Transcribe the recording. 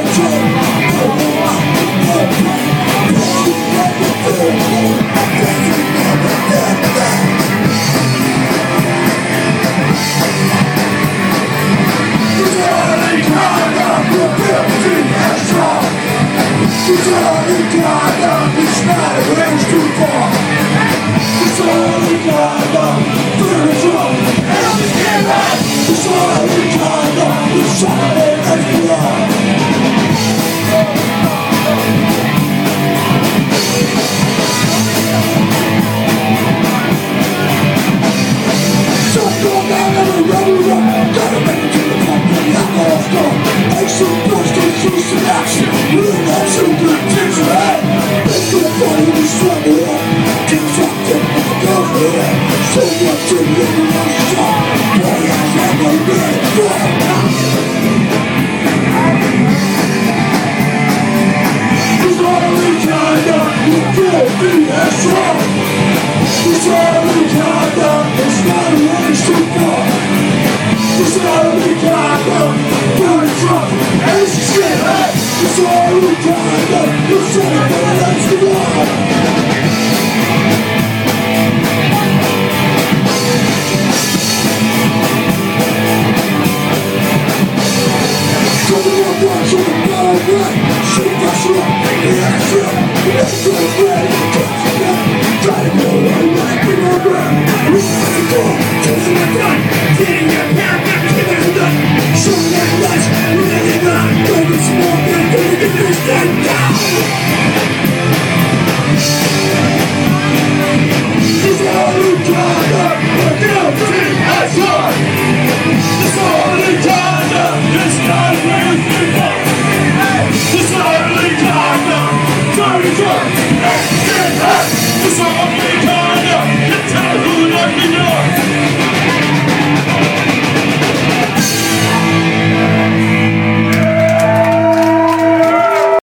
Thank you. So much to live in my soul Boy, I never been before wash on the bottom right She got shit up, make it up,